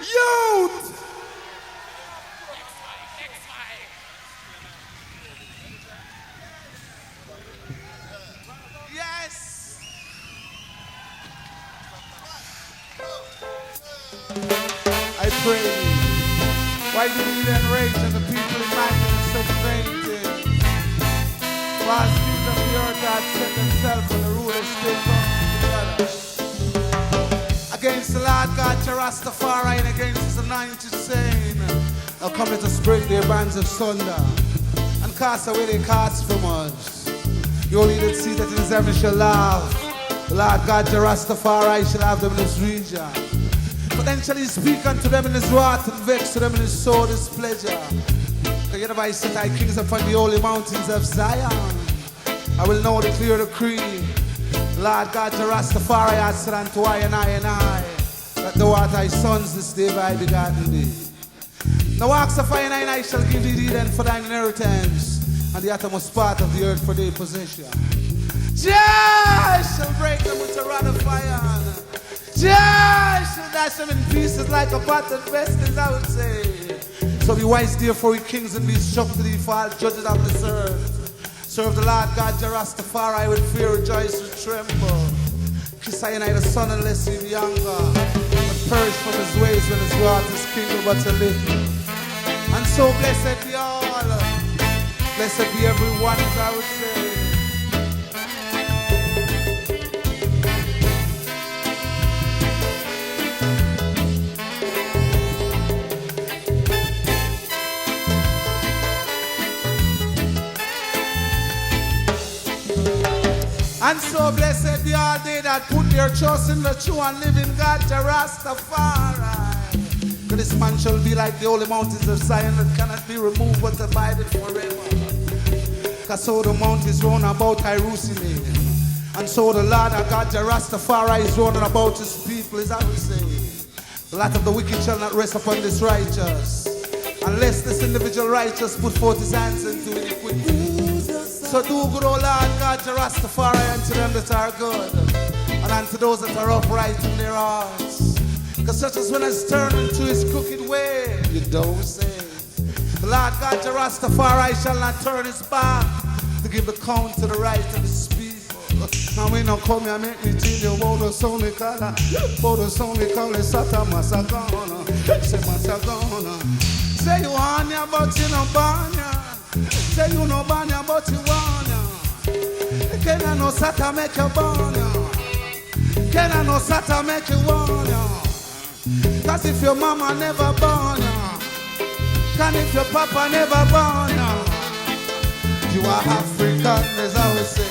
Youth! Of thunder and cast away their cast from us. You only did see that in his heaven shall laugh. The Lord God to Rastafari shall have them in this region. But then shall he speak unto them in his wrath and vex to them in his soul displeasure. Have I set thy kings upon the holy mountains of Zion. I will now declare the creed. Lord God to Rastafari I said unto I and I and I that thou art thy sons this day by begotten thee. Now ask of I and I shall give thee thee then for thine inheritance and the uttermost part of the earth for thy possession. Jah shall break them with a rod of iron. Jah shall dash them in pieces like a pot of vessels, I would say. So be wise, therefore, ye kings, and be shocked to the fall, judges of this earth. Serve the Lord God, Jah Rastafari, with fear, rejoice, and tremble. Kiss I the son unless be younger. But perish from his ways when his wrath is kindled but a little. And so blessed be all. Blessed be everyone, as I would say. And so blessed be all they that put their trust in the true and living God, Rastafari. For this man shall be like the holy mountains of Zion that cannot be removed but abided forever. Cause so the mountains round about Jerusalem. And so the Lord our God, Jah Rastafari, is round about his people, as I would say. The lot of the wicked shall not rest upon this righteous. Unless this individual righteous put forth his hands into iniquity. So do good, O Lord God, to Rastafari unto them that are good, and unto those that are upright in their hearts. Because such as one has turned into his crooked way, you don't say. The Lord God, to Rastafari shall not turn his back to give account to the right of his people. Now we don't and make me tell you the Sony about the Sony color, Satta Massagana, say Massagana. Say you want ya, but you no born ya. Say you no born ya, but you want ya. Can I no Sata make you born ya? Can I no Sata make you want ya? Cause if your mama never born ya, can if your papa never born ya, you are African, as I would say.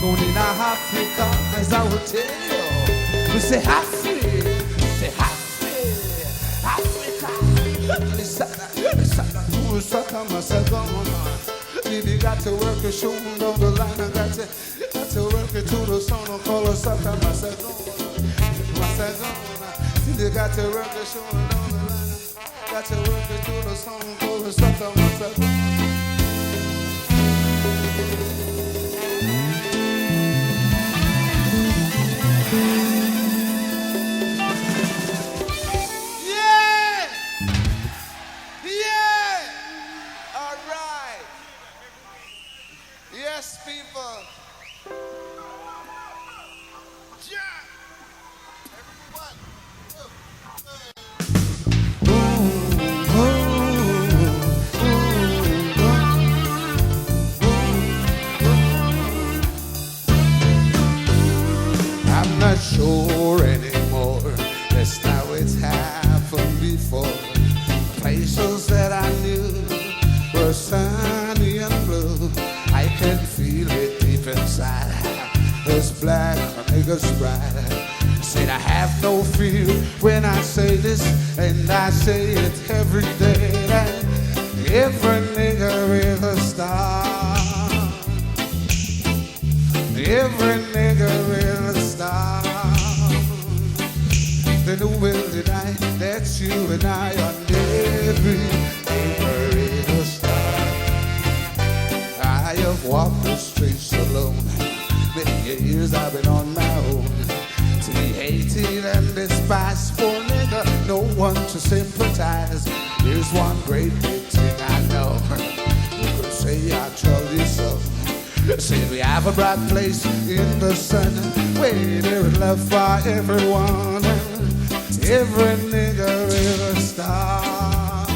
Born in Africa, as I would tell you. We say Afri, say Afri, Africa. Lisana, lisana, usaka masagona. Baby got to work a shoe down the line. I got to, got to work it to the sun. I call her Saka Massagana, Massagana. They got to work a shoe down the line. Got to work it to the sun. Call her Saka Massagana. Yeah! Sure anymore just how it's happened before. Places that I knew were sunny and blue. I can feel it deep inside. This black nigga's pride. Said I have no fear when I say this, and I say it every day. That every nigga is a star. Every nigga is Then who will deny that you and I are every nigga is a star? I have walked the streets alone. Many years I've been on my own. To be hated and despised for nigga, no one to sympathize. Here's one great big thing I know. You could say I told you so. Say we have a bright place in the sun, where there is love for everyone. Every nigga is a star.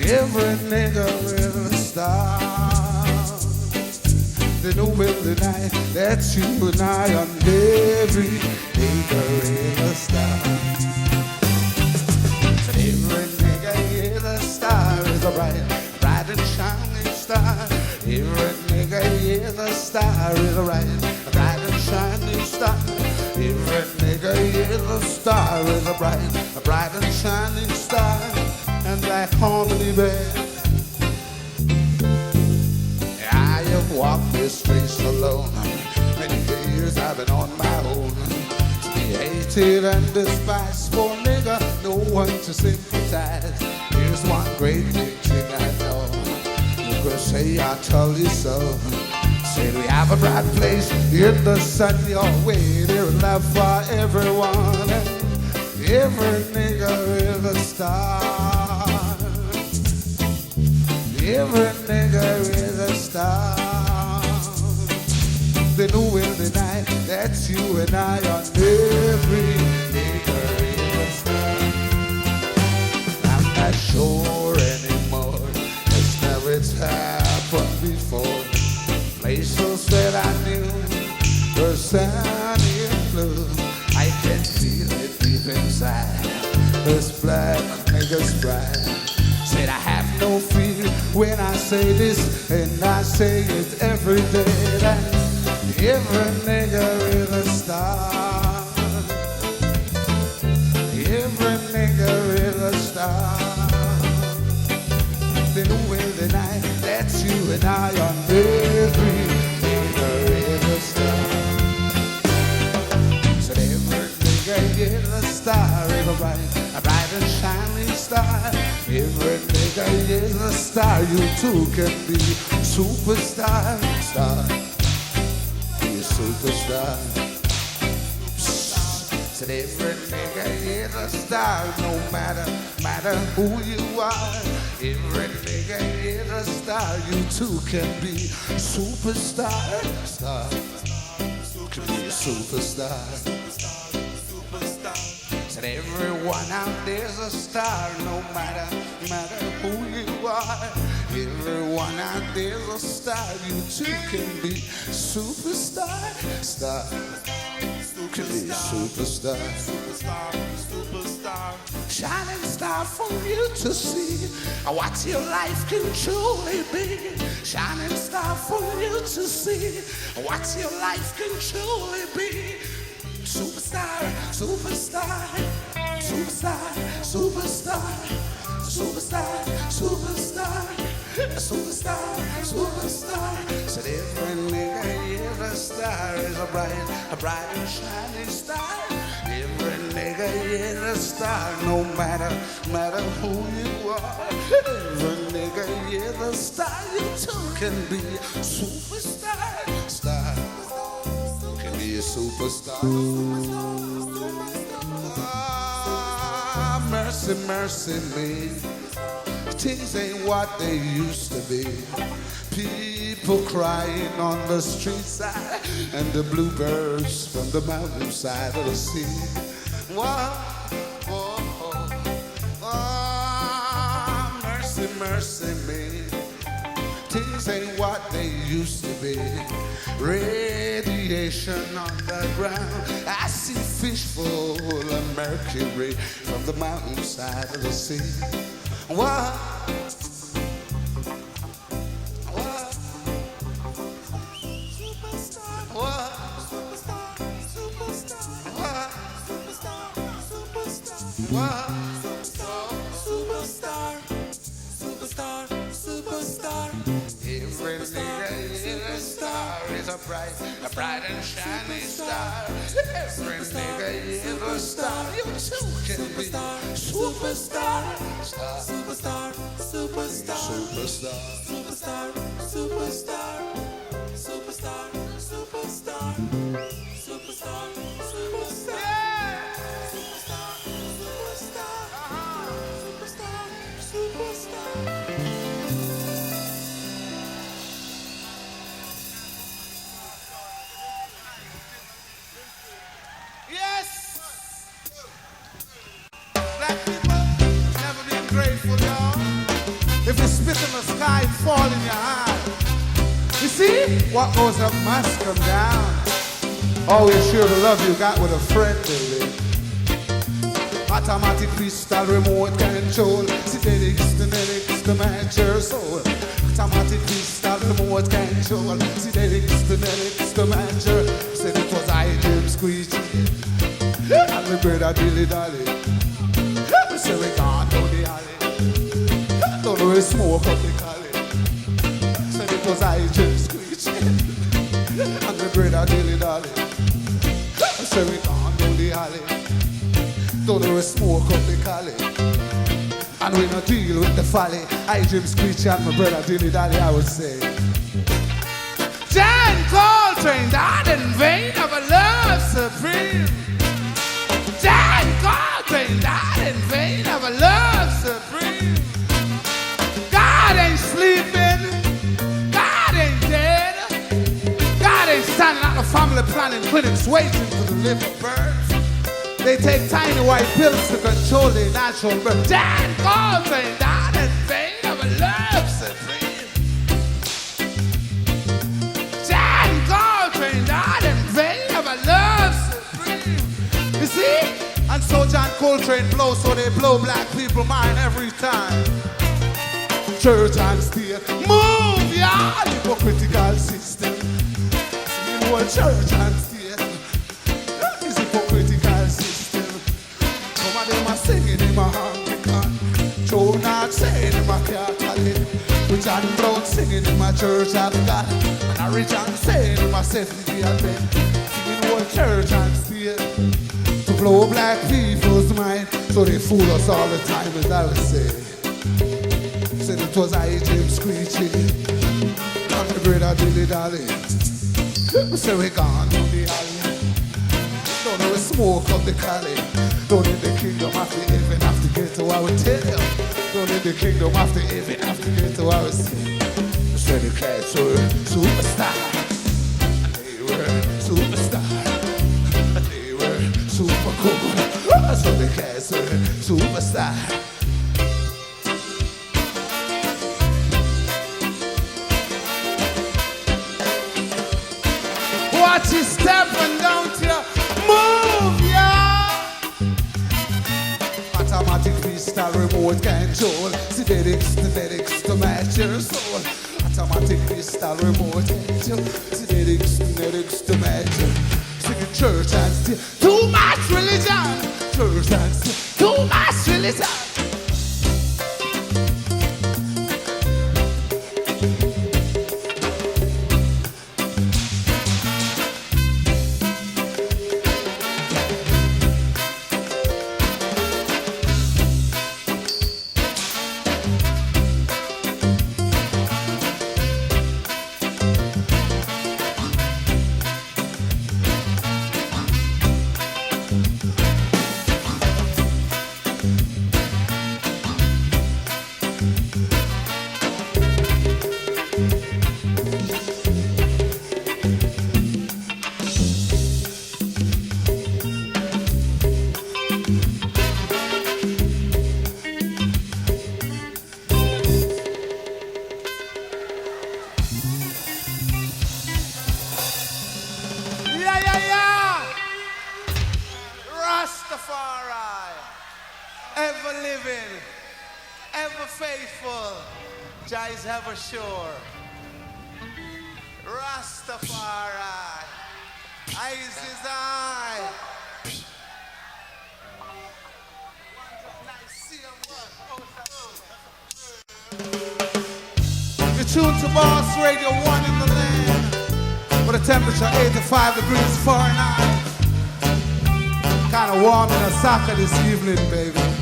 Every nigga is a star. Then who will deny that you and I on every nigga is a star? Every nigga is a star, is a bright, bright and shining star. Every nigga is a star, is a bright, bright and shining star. Every nigga a star, is a bright, a bright and shining star. And Black Harmony Band. I have walked this place alone. Many years I've been on my own. To be hated and despised for nigga, no one to sympathize. Here's one great big thing I know. You could say I told you so. Say we have a bright place in the sun, your way. Love for everyone. Every nigga is a star. Every nigga is a star. Then who will deny that you and I are every nigga is a star? I'm not sure anymore. Just now it's when I say this, and I say it every day. That every nigga is a star. Every nigga is a star. Then who will deny that you and I are every Every nigga is a star, you too can be superstar, star, be a superstar. Said every nigga is a star, no matter matter who you are. Every nigga is a star, you too can be superstar, star. Can be a superstar. Said everyone out there's a star, no matter matter who you are. Everyone out there's a star, you too can be superstar, star. Can be a superstar. Shining star for you to see what your life can truly be. Shining star for you to see what your life can truly be. Superstar, superstar, superstar, superstar, superstar, superstar, superstar, superstar. Said every nigga is a star, is a bright, a bright and shining star. Every nigga is a star, no matter, matter who you are. Every nigga is a star, you too can be superstar, star can be a superstar. Ah, mercy, mercy me. Things ain't what they used to be. People crying on the street side and the bluebirds from the mountainside of the sea. Whoa, whoa, ah, mercy, mercy me. Things ain't what they used to be. Radiation on the ground. I see fish full of mercury from the mountainside of the sea. What? What? What? What? What? Every nigga is a star, is a bright, a bright and shining star. Every nigga is a star, you too can be superstar, star, Superstar, superstar, superstar. superstar, what goes up must come down. Oh, Always share the love you got with a friend, baby. Automatic crystal remote control. Synthetics, genetics, to match your soul. Automatic crystal remote control. Synthetics, genetics, to match your Said it was I, Jim Screech. And the a dilly dally. We say we gone down the alley. Don't we smoke up the cali. Said it was I, Jim. And the a dilly dally. We say we gone down the alley. Don't know we smoke up the cali. And we no deal with the folly. I Jim Screech and my brother Dilly Dally, I would say. John Coltrane died in vain of a love supreme. John Coltrane died family planning clinics waiting to deliver birth. They take tiny white pills to control their natural birth. John Coltrane died in vain of a love supreme. John Coltrane died in vain of a love supreme. You see? And so John Coltrane blows, so they blow black people mind every time. Church and state, move your hypocritical system. Church and state is hypocritical system. Some of them are singing in my Anglican. Joe not saying in my Catholic. John Brown singing in my church of God. And I rich and saying in my Seventh Day Advent. Singing what church and state. To blow black people's mind. So they fool us all the time, as I would say. Said it was I, James Screechy. And the greater Dilly Dally. So we gone on the alley. Don't know we smoke up the cali. Don't in the kingdom to even have to get to our tell. Don't in the kingdom to even have to get to our sin. Said the cats were superstar. They were superstar. They were super cool. So the cats were superstar. You stepping your move, yeah. Automatic remote control. Synthetics, synthetics to match your soul. Automatic freestyle remote control. Synthetics, 45 degrees Fahrenheit. Kinda warm in Osaka this evening, baby.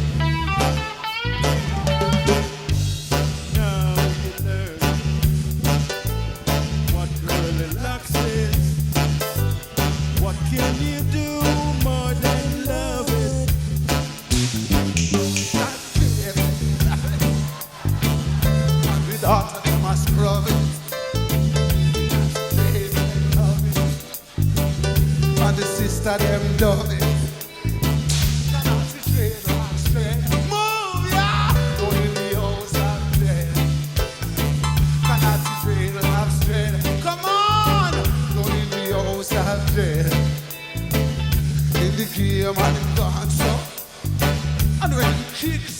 Kicks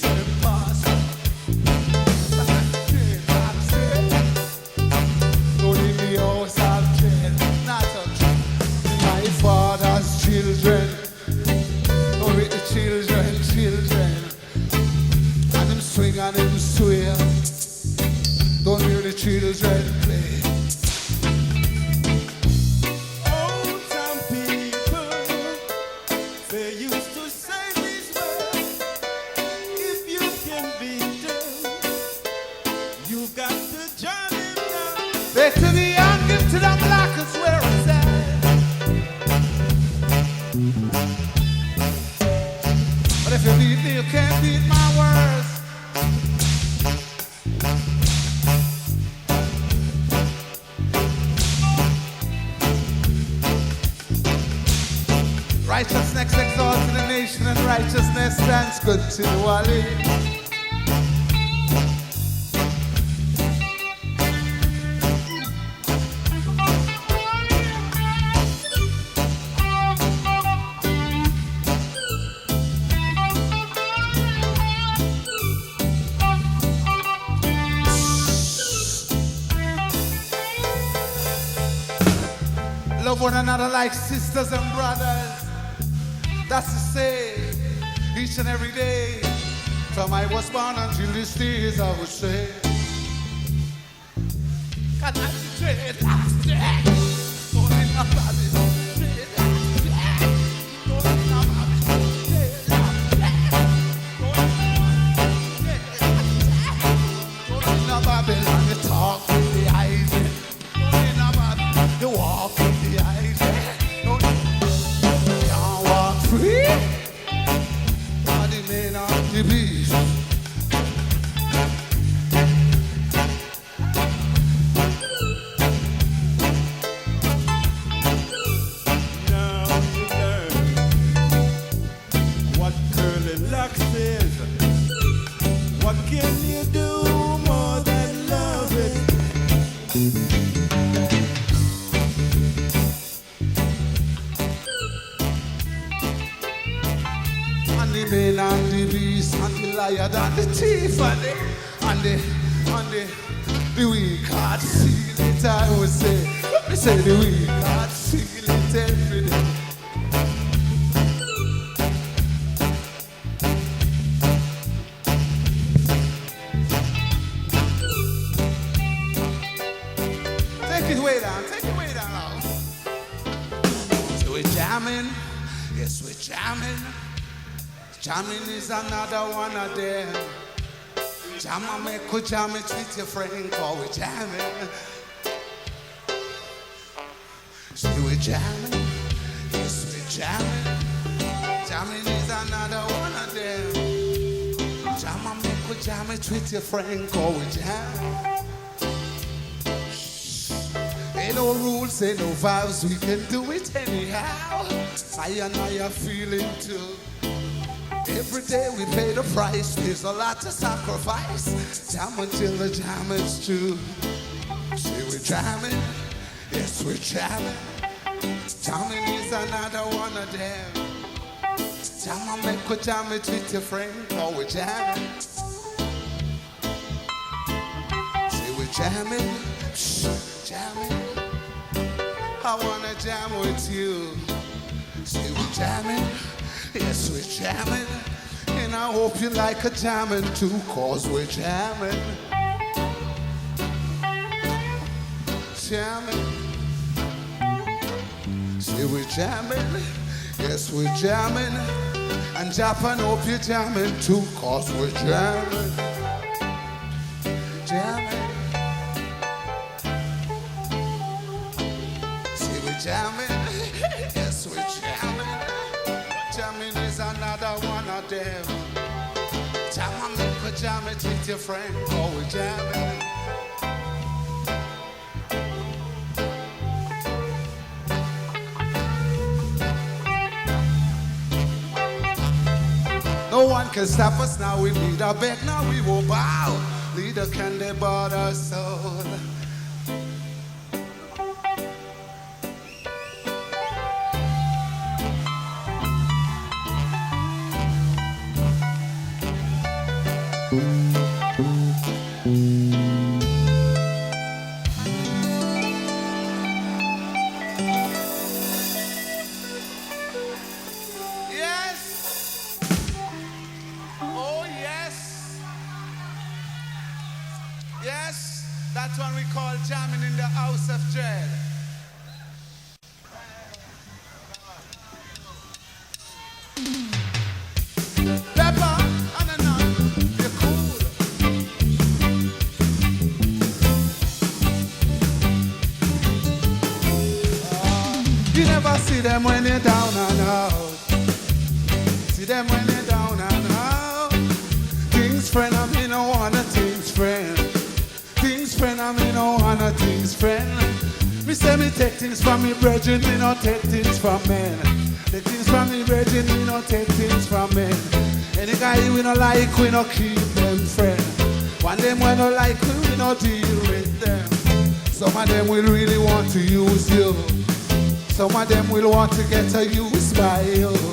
sisters and brothers. That's to say, each and every day, from I was born until this day, I would say. Can I trade last day? Don't liar and the and the and the the weak heart feel it I would say. Me say the weak you jam it with your friend, call we jamming. So we jamming, yes we jamming. Jamming is another one of them. Jam and make you jam it with your friend, call we jamming. Ain't no rules, ain't no vows, we can do it anyhow. I and I are feeling too. Every day we pay the price, there's a lot to sacrifice. Jam until the jam is true. See, we're jamming, yes, we're jamming. Jamming is another one of them. Jam and make we jam it with your friend, oh, we're jamming. See, we're jamming, psh, jamming. I wanna jam with you. See, we're jamming. Yes, we're jamming. And I hope you like a jamming too, cause we're jamming. Jamming. See, we're jamming. Yes, we're jamming. And Japan, hope you're jamming too, cause we're jamming. Jamming. See, we're jamming. Your we're jamming. No one can stop us now. We need a beg, now we will bow. Leader can they bar our soul. Them when you're down and out. Things friend, I mean, no one a things friend. Things friend, I mean, no one a things friend. Me say me take things from me brethren, me not take things from men. Take things from me brethren, me not take things from men. Any guy we no like, we no keep them friend. One them we no like, we no deal with them. Some of them will really want to use you. Some of them will want to get a use by you.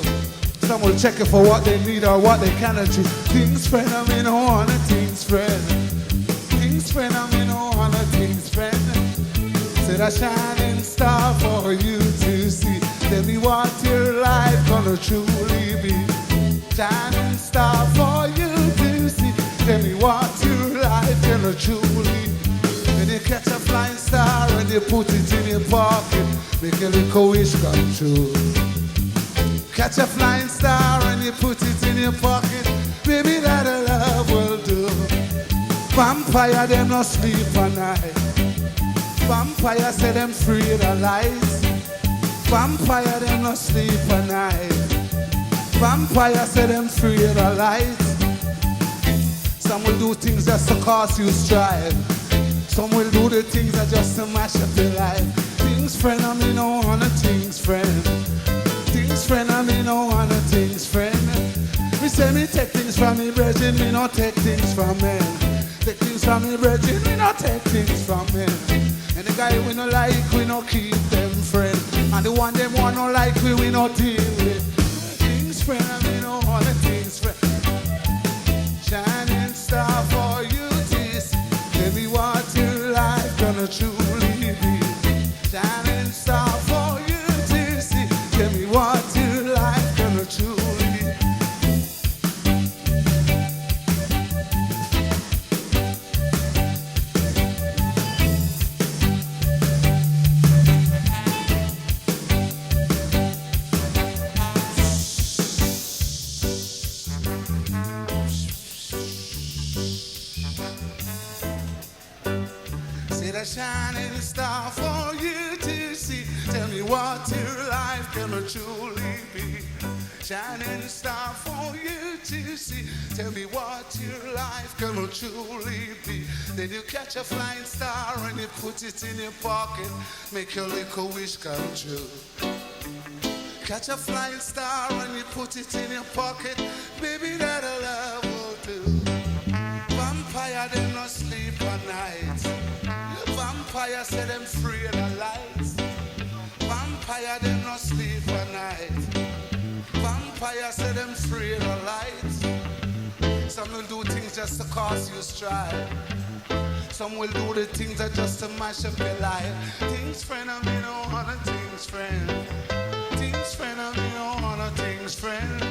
Some will check it for what they need or what they cannot do. Things friend, I mean, no one things friend. Things friend, I mean, no one things friend. Said a shining star for you to see. Tell me what your life gonna truly be. Shining star for you to see. Tell me what your life gonna truly be. When you catch a flying star and you put it in your pocket, make a little wish come true. Catch a flying star and you put it in your pocket, baby, that a love will do. Vampire, them no sleep at night. Vampire say them free the lights. Vampire, them no sleep at night. Vampire say them free the lights. Some will do things just to cause you strife. Some will do the things that just to mash up your life. Things friend, I mean no one things friend. Friend, I mean no one things friend. Me say me take things from me brethren, me not take things from men. Take things from me brethren, me not take things from men. And the guy we no like, we no keep them friend. And the one them want no like, we we no deal with. Things friend, I mean no one things friend. Shining star for you see. Tell me what your life gonna truly Shining star for you to see. Tell me what your life gonna truly be. Then you catch a flying star and you put it in your pocket. Make your little wish come true. Catch a flying star and you put it in your pocket. Baby, that a love will do. Vampire, them not sleep at night. Just to cause you strife. Some will do the things that just to mash up your life. Things friend, I mean no other things friend. Things friend, I mean no other things friend.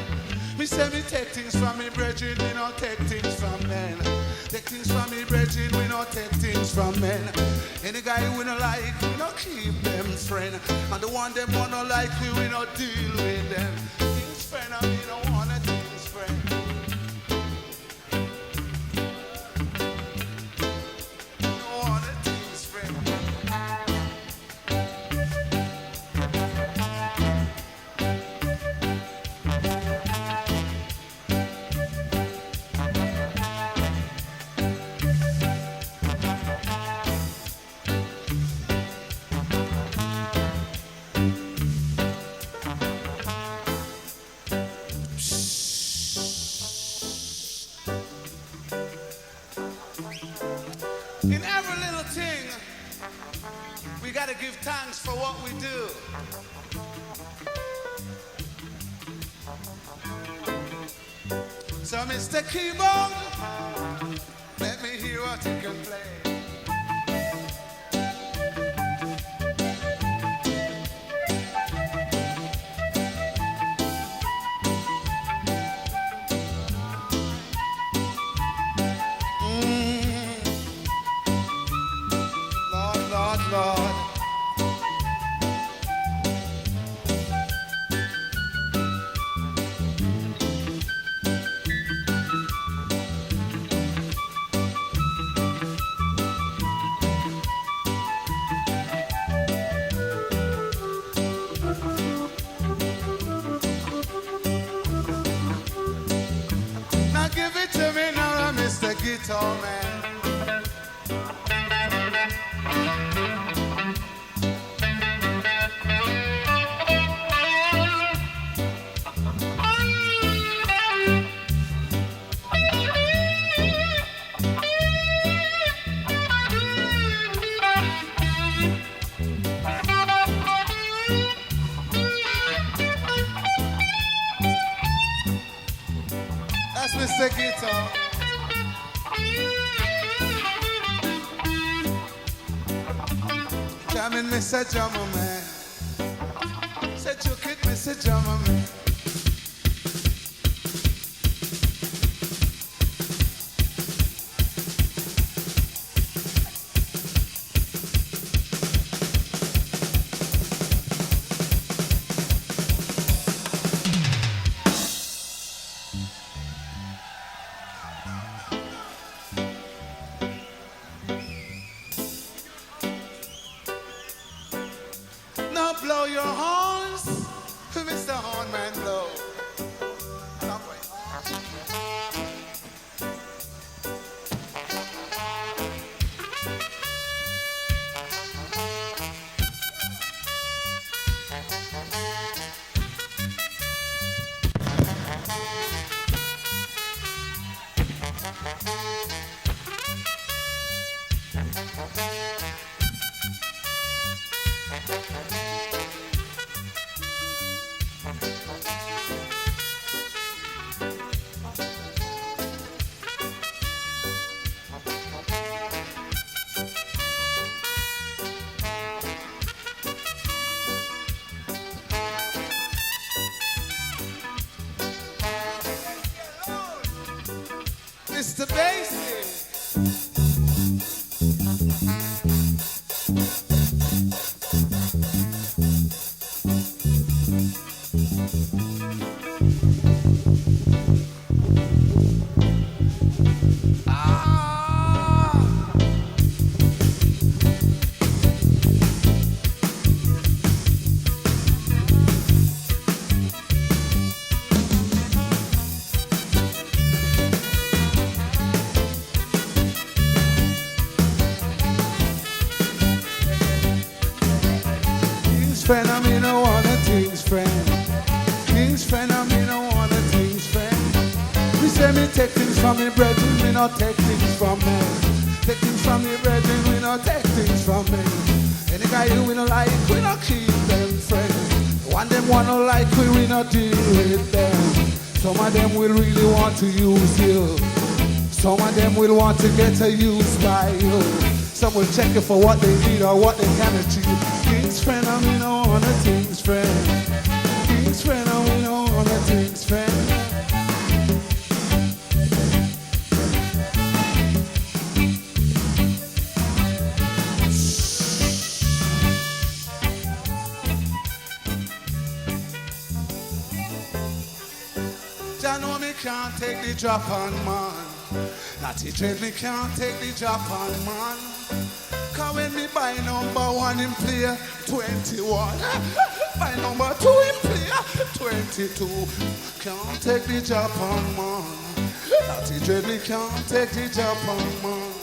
Me say me take things from me brethren, me not take things from men. Take things from me brethren, we not take things from men. Any guy we no like, we not keep them friend. And the one them wanna like, we we not deal with them. Things friend, I mean what we do. So, Mr. Keyboard, let me hear what you can play. Mr. Drummer Man. Said you kick. Drummer Man. Mr. Basie. Will want to get a use by you. Some will check you for what they need or what they can achieve. King's friend, I mean, I want a king's friend. King's friend, I mean, I want a king's friend. Jah know me can't take the drop on man. Natty dread me can't take the on man. Cause when me buy number one in player 21, buy number two in player 22. Can't take the on man. Natty dread me can't take the on man.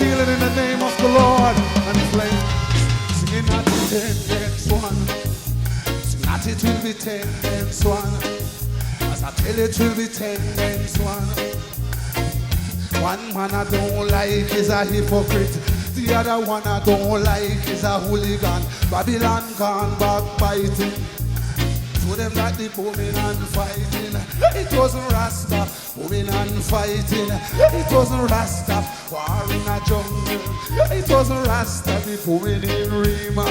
Stealing in the name of the Lord and flame. Singing at the ten next one. Sing at it will be ten next one. As I tell it will be ten next one. One man I don't like is a hypocrite. The other one I don't like is a hooligan. Babylon gone backbiting. To them that the booming and fighting. It wasn't Rasta booming and fighting. It wasn't Rasta war in a jungle. It wasn't Rasta the booming in Rima.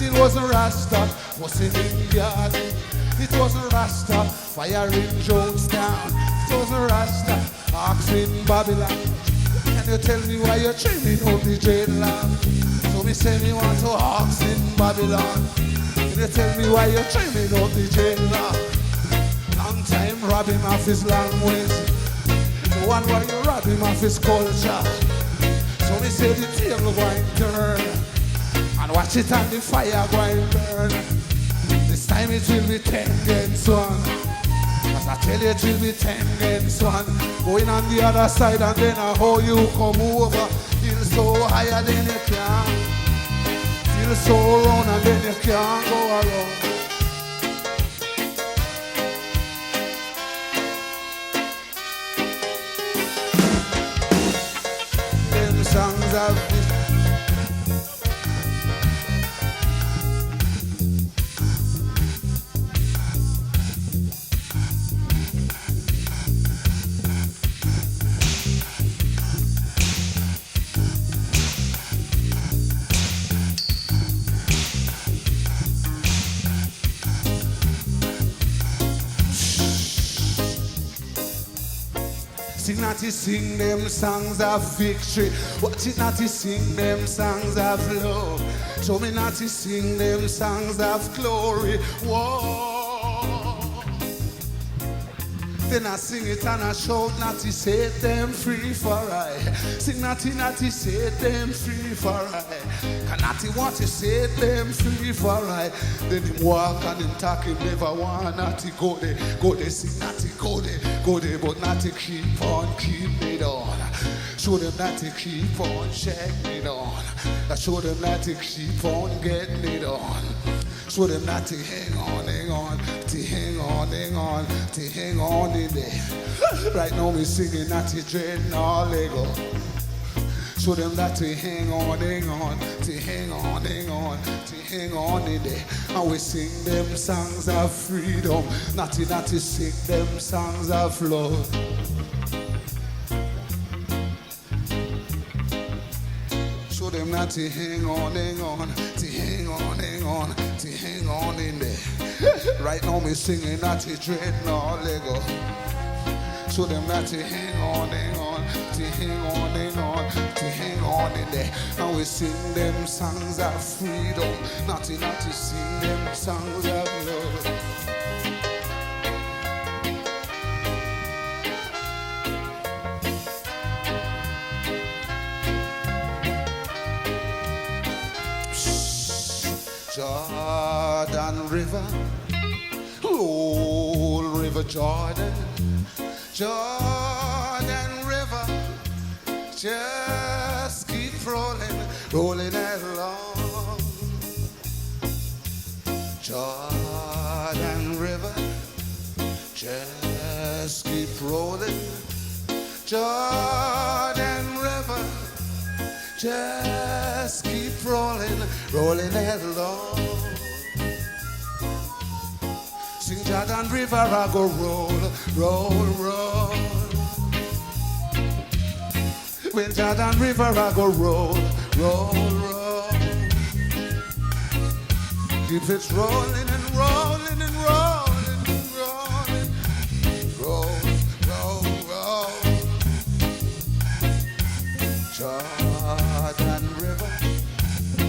it wasn't Rasta, was it in garden? It wasn't Rasta, fire in Jonestown. It wasn't Rasta, ox in Babylon. And you tell me why you're trimming up the dreadlock. So me say me want to ox in Babylon. You tell me why you're trimming up the dreadlock. Long time rob him of his language. The one why you rob him of his culture. So me say the table going turn. And watch it and the fire going burn. This time it will be ten against one. As I tell you it will be ten against one. Going on the other side and then I how you come over. Feel so higher than you can. Feel so round and then you can't go around. Sing not to sing them songs of victory. Watch it not to sing them songs of love. Show me not to sing them songs of glory. Whoa. Then I sing it and I shout not to set them free for I. Sing not to set them free for I. Can not to want to set them free for I. Then him walk and him talk him never want not to go there. Go there, sing not to go there. Go there, but not to keep on keep it on. Show them not to keep on checking it on. I show them not to keep on getting it on. Show them not to hang on, hang on, to hang on, hang on, to hang on in there. Right now we singing not to dread nor Lego. Show them that to hang on, hang on, to hang on, hang on, to hang on in there. And we sing them songs of freedom, not to, not to sing them songs of love. Show them not to hang on, hang on, to hang on, on, to hang on in there. Right now me singing not to dread nor Lego. Show them not to hang on, hang on, to hang on, hang on, to hang on in there. And we sing them songs of freedom, not to, not to sing them songs of love. River, old River Jordan, Jordan River, just keep rolling, rolling along. Jordan River, just keep rolling. Jordan River, just keep rolling, rolling along. Jordan River, I go roll, roll, roll. When Jordan River, I go roll, roll, roll. Keep it rolling and rolling and rolling and rolling. Roll, roll, roll. Jordan River,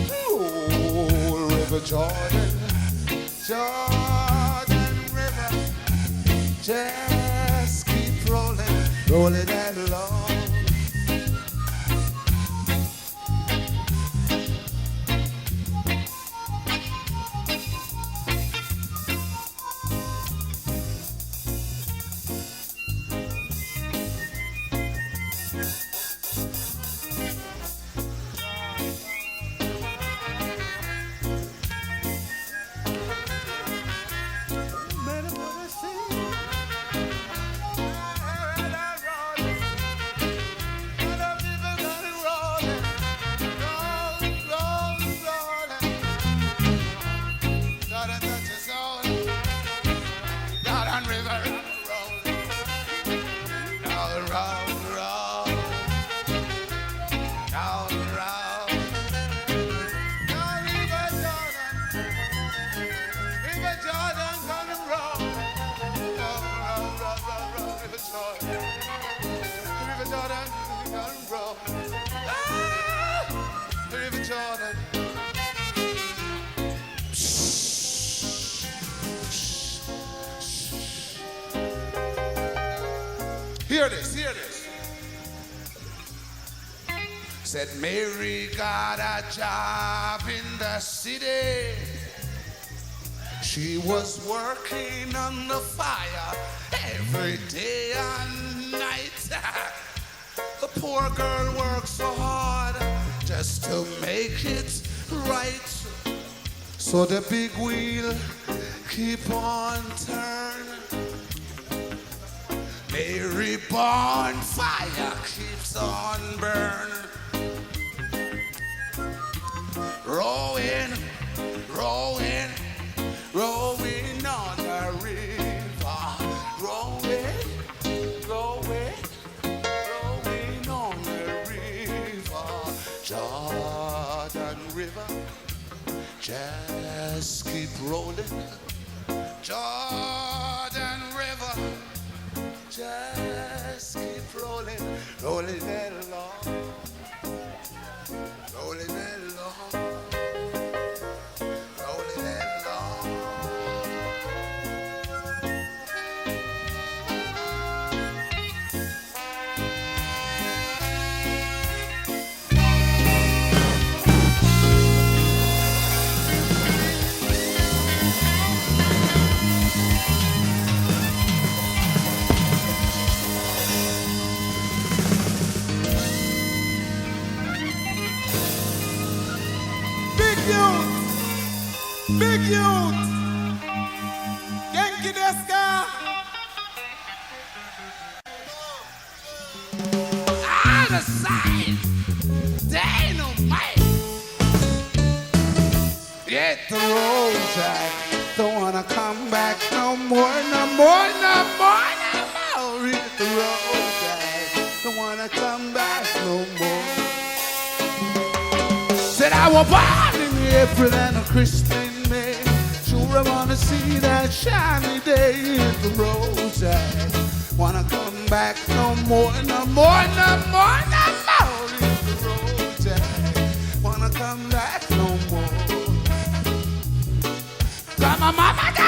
oh, River Jordan just keep rolling, rolling along. Was working on the fire every day and night. the poor girl worked so hard just to make it right. So the big wheel keep on turning. Mary born fire keeps on burning. Rowing, rolling. Jordan River, just keep rolling, rolling along, Jack. Don't wanna come back no more, no more, no more. Don't wanna come back no more. Said I was born in April and May. Sure, I wanna see that shiny day. Jack. Wanna come back no more, no more, no more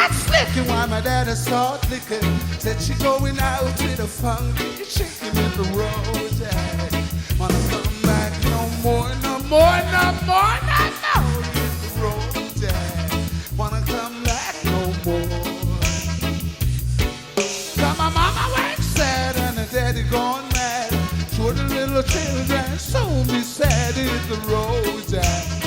got slicking while my daddy saw licking. Said she going out with a funky chicken in the road. Wanna come back no more, no more, no more, no more in the road. Wanna come back no more. My mama went sad and the daddy gone mad. Sure the little children so be sad in the road. Jack.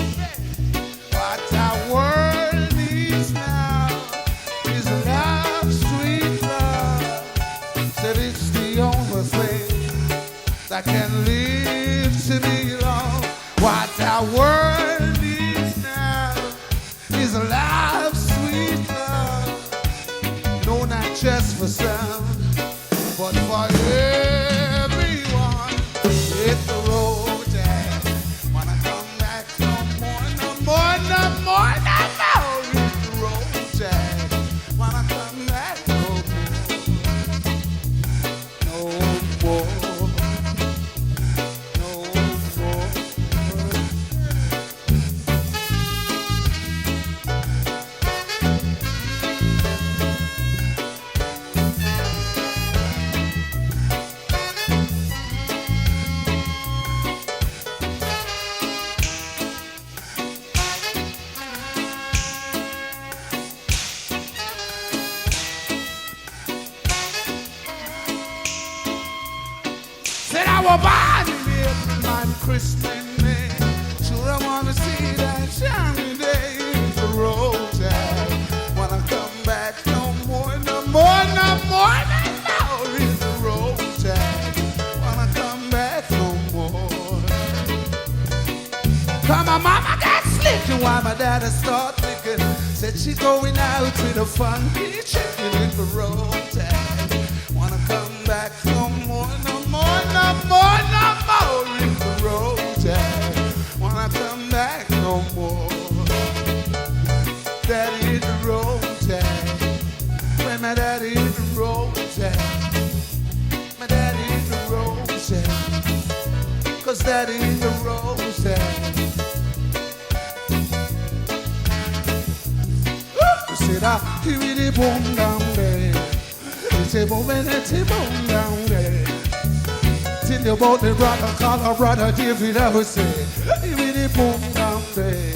A brother David, I would say. Give the boom down there.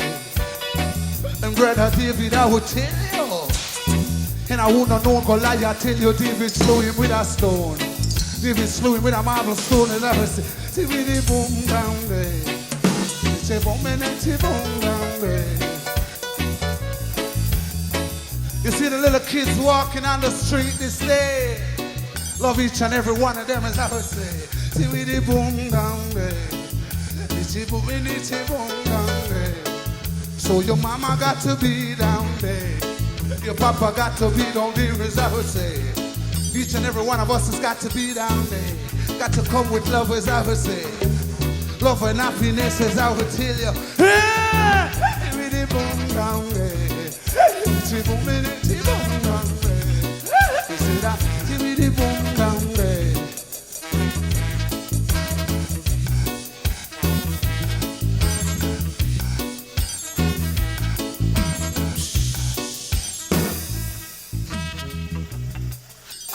And brother David, I would tell you. And I wouldn't know Goliath tell you David slew him with a stone. David slew him with a marble stone and I would say, give the boom down there. Say boom and it's boom down there. You see the little kids walking on the street this day. Love each and every one of them, as I would say. The boom down there. Itchy boom, itchy boom there. So your mama got to be down there. Your papa got to be down there, as I would say. Each and every one of us has got to be down there. Got to come with love, as I would say. Love and happiness, as I would tell you. The boom down there. Itchy boom, itchy boom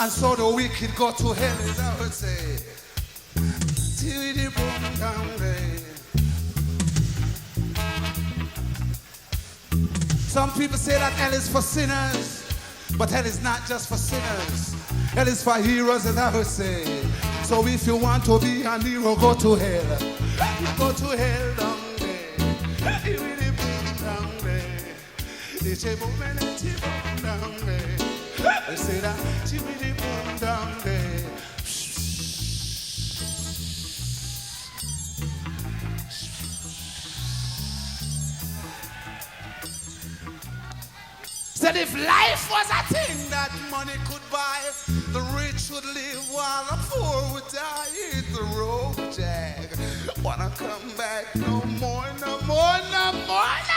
And so the wicked go to hell, as I would say. Till the boom down. Some people say that hell is for sinners, but hell is not just for sinners. Hell is for heroes, as I would say. So if you want to be a hero, go to hell. Go to hell down there. You really boom down there. It's a and it's down there. They. Said if life was a thing that money could buy, the rich would live while the poor would die. Hit the road, Jack. Wanna come back no more, no more, no more, no more.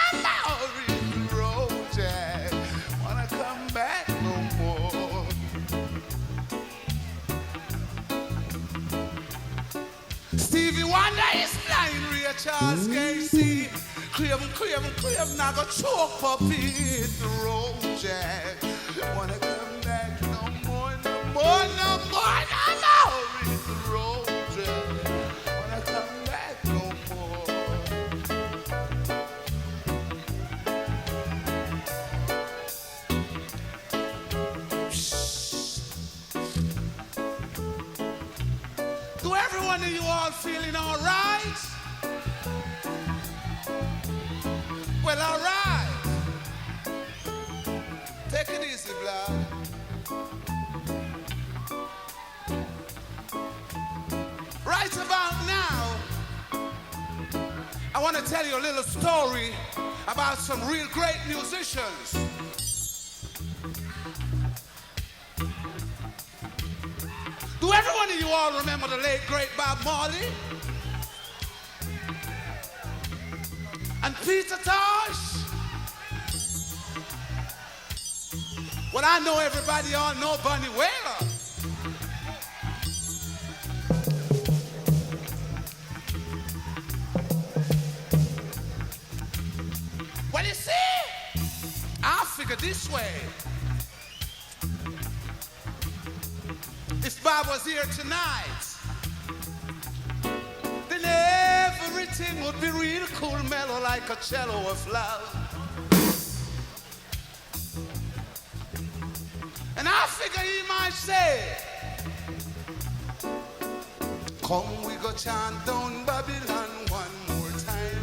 Blind, Ray Charles Casey. Craven, craven, craven, now go choke puppy hit the road, Jack. Wanna come back no more, no more, no more, no more. Hit the road, Jack. Wanna come back no more. Do every one of you all feeling all I want to tell you a little story about some real great musicians. Do every one of you all remember the late great Bob Marley? And Peter Tosh? Well, I know everybody all know Bunny Wailer. This way. If Bob was here tonight, then everything would be real cool, mellow like a cello of love. And I figure he might say, Come, we go chant down Babylon one more time.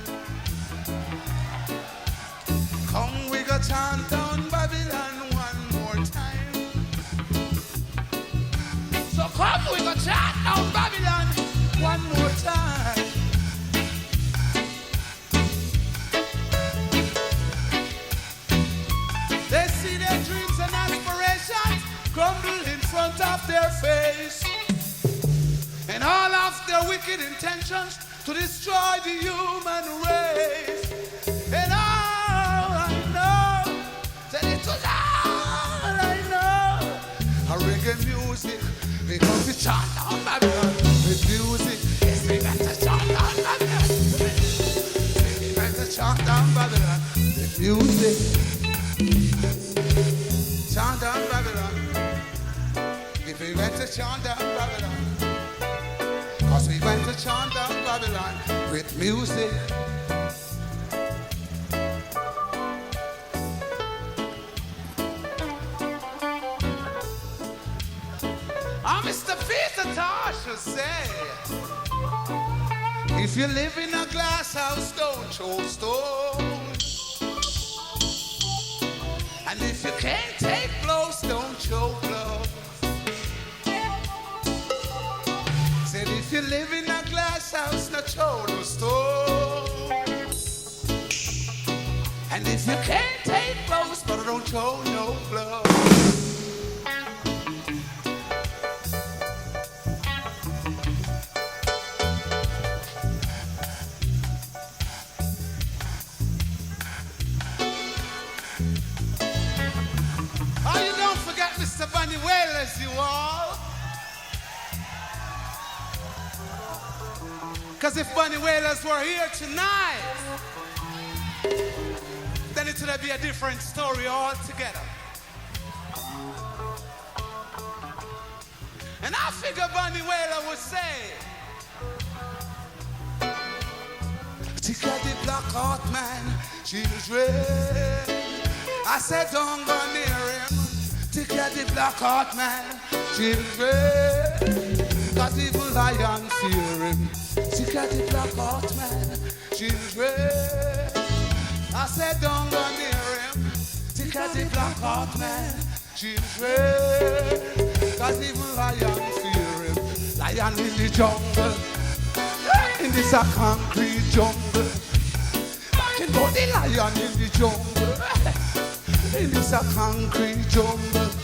Come, we go chant down we down Babylon one more time. They see their dreams and aspirations crumble in front of their face. And all of their wicked intentions to destroy the human race. And all I know, that it was all I know. Reggae music, because it chant on Babylon. With music, we got to chant on Babylon. We got to chant on Babylon. With music, chant on Babylon. If we went to chant on Babylon, cause we went to chant down Babylon with music. Peter say, if you live in a glass house, don't throw stones. And if you can't take blows, don't show blows. Said if you live in a glass house, not show no stone. And if you can't take blows, but don't show no blows. Because if Bunny Wailers were here tonight, then it would be a different story altogether. And I figure Bunny Wailer would say, Tick at the black heart man, she was red. I said, don't go near him. Tick at the black heart man, she was red. Cause evil lion fear him. The black heart man, red. I said, don't go near him. The black heart man, red. Cause evil lion fear him. Lion in the jungle in this a concrete jungle. Can go the lion in the jungle. In this a concrete jungle.